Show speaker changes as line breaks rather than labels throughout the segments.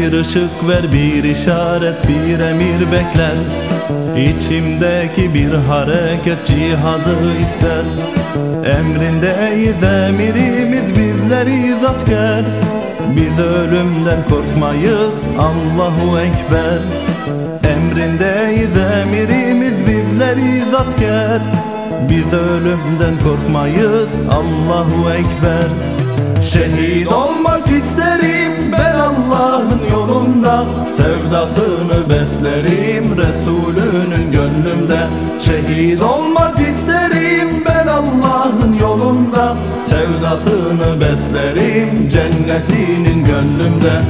bir ışık ver bir işaret bir emir bekler. İçimdeki bir hareket cihadı ister. Emrindeyiz emirimiz bizleriz asker Biz ölümden korkmayız Allahu Ekber. Emrindeyiz emirimiz bizleriz asker Biz ölümden korkmayız Allahu Ekber. Şehit olmak isterim ben Allah'ın yolunda Sevdasını beslerim Resulünün gönlümde. Şehit olmak isterim ben Allah'ın yolunda. Sevdasını beslerim cennetinin gönlümde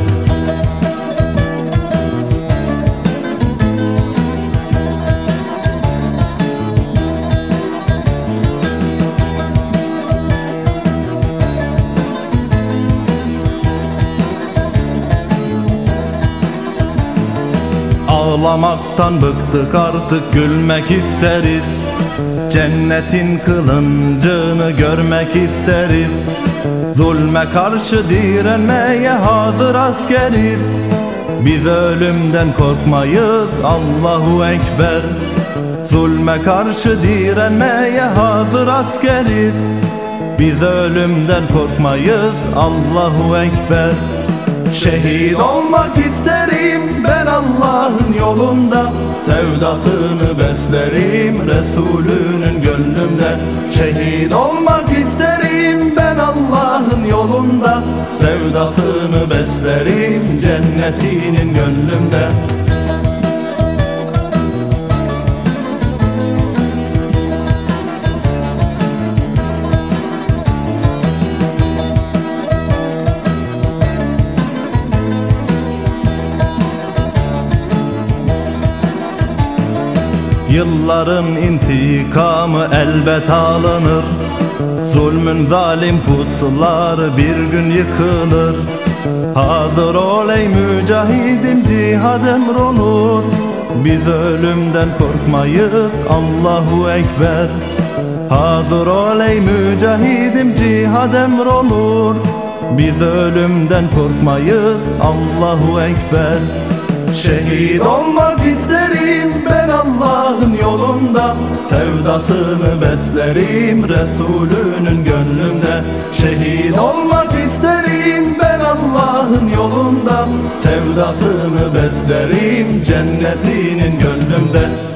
Ağlamaktan bıktık artık gülmek isteriz. Cennetin kılıncını görmek isteriz. Zulme karşı direnmeye hazır askeriz. Biz ölümden korkmayız Allahu Ekber. Zulme karşı direnmeye hazır askeriz. Biz ölümden korkmayız Allahu Ekber Şehit olmak isterim ben Allah'ın yolunda. Sevdasını beslerim Resulünün gönlümde. Şehit olmak isterim ben Allah'ın yolunda. Sevdasını beslerim cennetinin gönlümde Yılların intikamı elbet alınır. Zulmün zalim putları bir gün yıkılır. Hazır ol ey mücahidim cihad emrolur Biz ölümden korkmayız Allahu Ekber. Hazır ol ey mücahidim cihad emrolur Biz ölümden korkmayız Allahu Ekber. Şehit olmak isterim Sevdasını beslerim Resulünün gönlümde Şehit olmak isterim. Ben Allah'ın yolunda Sevdasını beslerim cennetinin gönlümde